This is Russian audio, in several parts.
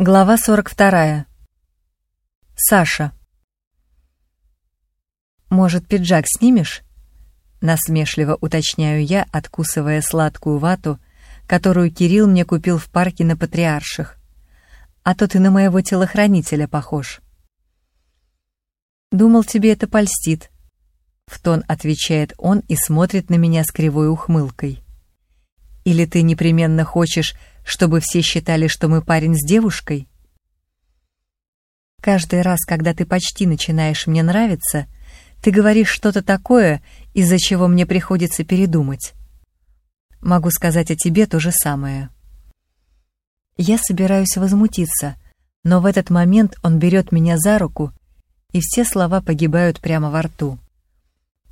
Глава 42. Саша. «Может, пиджак снимешь?» Насмешливо уточняю я, откусывая сладкую вату, которую Кирилл мне купил в парке на Патриарших. «А то ты на моего телохранителя похож». «Думал, тебе это польстит», — в тон отвечает он и смотрит на меня с кривой ухмылкой. «Или ты непременно хочешь, чтобы все считали, что мы парень с девушкой? Каждый раз, когда ты почти начинаешь мне нравиться, ты говоришь что-то такое, из-за чего мне приходится передумать. Могу сказать о тебе то же самое. Я собираюсь возмутиться, но в этот момент он берет меня за руку, и все слова погибают прямо во рту.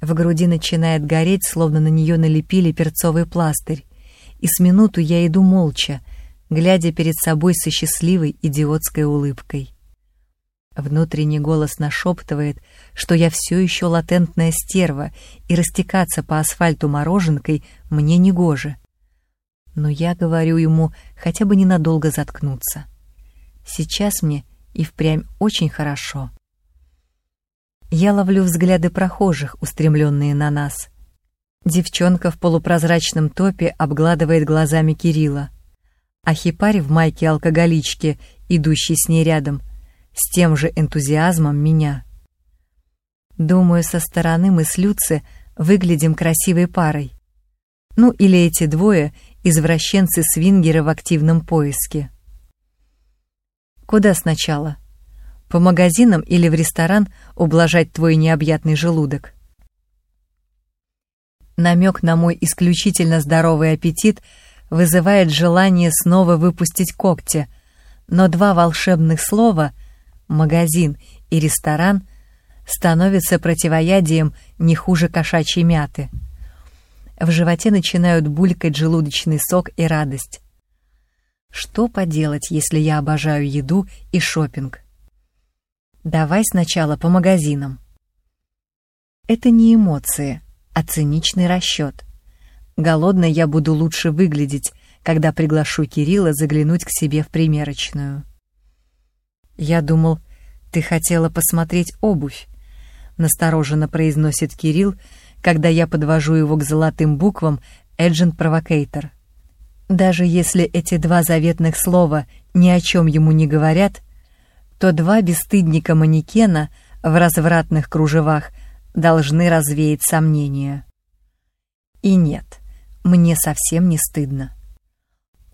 В груди начинает гореть, словно на нее налепили перцовый пластырь, и с минуту я иду молча, глядя перед собой со счастливой идиотской улыбкой. Внутренний голос нашептывает, что я все еще латентная стерва, и растекаться по асфальту мороженкой мне не гоже. Но я говорю ему хотя бы ненадолго заткнуться. Сейчас мне и впрямь очень хорошо. Я ловлю взгляды прохожих, устремленные на нас. Девчонка в полупрозрачном топе обгладывает глазами Кирилла а хипарь в майке алкоголички, идущий с ней рядом, с тем же энтузиазмом меня. Думаю, со стороны мы с Люци выглядим красивой парой. Ну или эти двое — извращенцы-свингеры в активном поиске. Куда сначала? По магазинам или в ресторан ублажать твой необъятный желудок? Намек на мой исключительно здоровый аппетит — вызывает желание снова выпустить когти, но два волшебных слова «магазин» и «ресторан» становятся противоядием не хуже кошачьей мяты. В животе начинают булькать желудочный сок и радость. Что поделать, если я обожаю еду и шопинг? Давай сначала по магазинам. Это не эмоции, а циничный расчет. Голодной я буду лучше выглядеть, когда приглашу Кирилла заглянуть к себе в примерочную. Я думал, ты хотела посмотреть обувь, настороженно произносит Кирилл, когда я подвожу его к золотым буквам Agent Provocator. Даже если эти два заветных слова ни о чем ему не говорят, то два бесстыдника-манекена в развратных кружевах должны развеять сомнения. И нет, мне совсем не стыдно.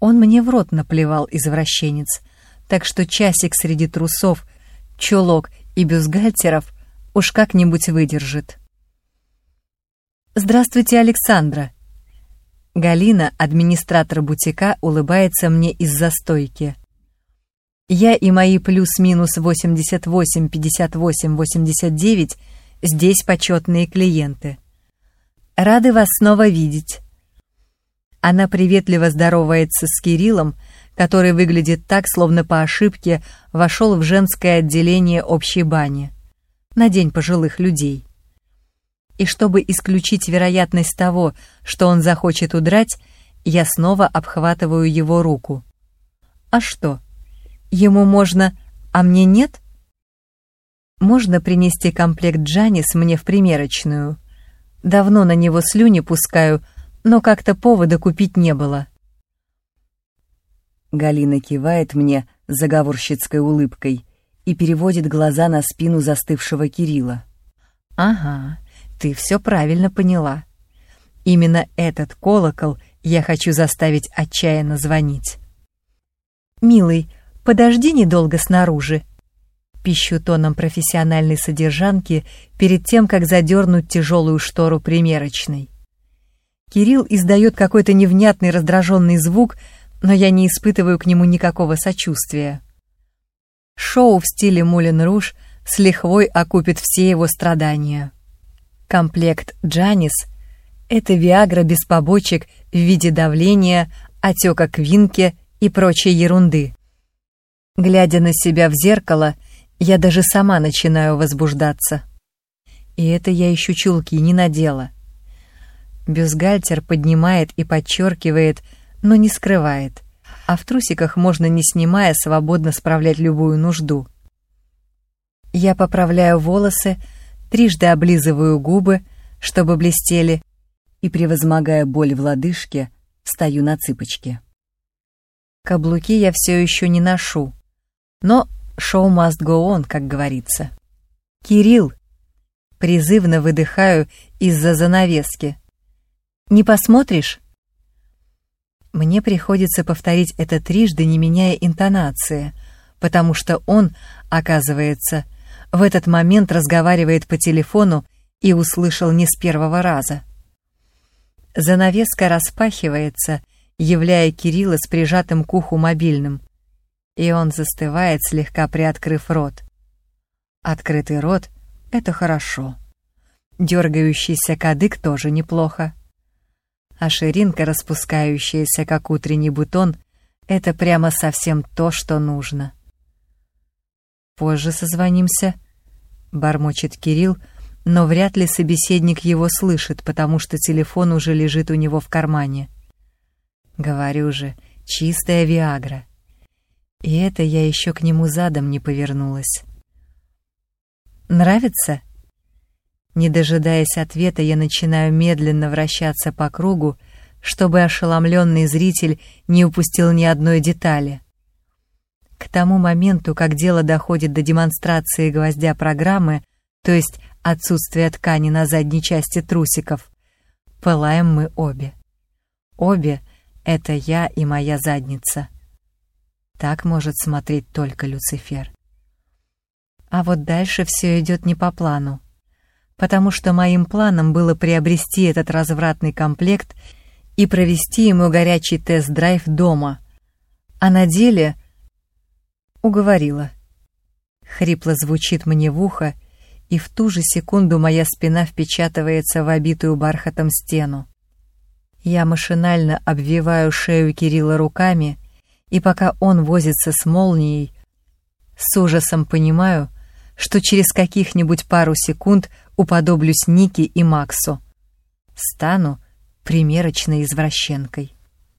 Он мне в рот наплевал, извращенец, так что часик среди трусов, чулок и бюстгальтеров уж как-нибудь выдержит. «Здравствуйте, Александра!» Галина, администратор бутика, улыбается мне из-за стойки. Я и мои плюс-минус 88, 58, 89 здесь почетные клиенты. Рады вас снова видеть. Она приветливо здоровается с Кириллом, который выглядит так, словно по ошибке вошел в женское отделение общей бани на День пожилых людей. И чтобы исключить вероятность того, что он захочет удрать, я снова обхватываю его руку. А что? Ему можно, а мне нет? Можно принести комплект Джанис мне в примерочную. Давно на него слюни пускаю, но как-то повода купить не было. Галина кивает мне заговорщицкой улыбкой и переводит глаза на спину застывшего Кирилла. «Ага, ты все правильно поняла. Именно этот колокол я хочу заставить отчаянно звонить». «Милый, подожди недолго снаружи», пищу тоном профессиональной содержанки перед тем, как задернуть тяжелую штору примерочной. Кирилл издает какой-то невнятный раздраженный звук, но я не испытываю к нему никакого сочувствия. Шоу в стиле Мулен Руж с лихвой окупит все его страдания. Комплект «Джанис» — это Виагра без побочек в виде давления, отека квинки и прочей ерунды. Глядя на себя в зеркало, я даже сама начинаю возбуждаться. И это я еще чулки не надела. Бюстгальтер поднимает и подчеркивает, но не скрывает. а в трусиках можно, не снимая, свободно справлять любую нужду. Я поправляю волосы, трижды облизываю губы, чтобы блестели, и, превозмогая боль в лодыжке, стою на цыпочки. Каблуки я все еще не ношу, но шоу must go on, как говорится. «Кирилл!» Призывно выдыхаю из-за занавески. «Не посмотришь?» Мне приходится повторить это трижды, не меняя интонации, потому что он, оказывается, в этот момент разговаривает по телефону и услышал не с первого раза. Занавеска распахивается, являя Кирилла с прижатым к уху мобильным, и он застывает, слегка приоткрыв рот. Открытый рот — это хорошо. Дергающийся кадык тоже неплохо а ширинка, распускающаяся, как утренний бутон, это прямо совсем то, что нужно. «Позже созвонимся», — бормочет Кирилл, но вряд ли собеседник его слышит, потому что телефон уже лежит у него в кармане. Говорю же, чистая Виагра. И это я еще к нему задом не повернулась. «Нравится?» Не дожидаясь ответа, я начинаю медленно вращаться по кругу, чтобы ошеломленный зритель не упустил ни одной детали. К тому моменту, как дело доходит до демонстрации гвоздя программы, то есть отсутствия ткани на задней части трусиков, пылаем мы обе. Обе — это я и моя задница. Так может смотреть только Люцифер. А вот дальше все идет не по плану потому что моим планом было приобрести этот развратный комплект и провести ему горячий тест-драйв дома. А на деле... Уговорила. Хрипло звучит мне в ухо, и в ту же секунду моя спина впечатывается в обитую бархатом стену. Я машинально обвиваю шею Кирилла руками, и пока он возится с молнией, с ужасом понимаю, что через каких-нибудь пару секунд уподоблюсь Нике и Максу. Стану примерочной извращенкой.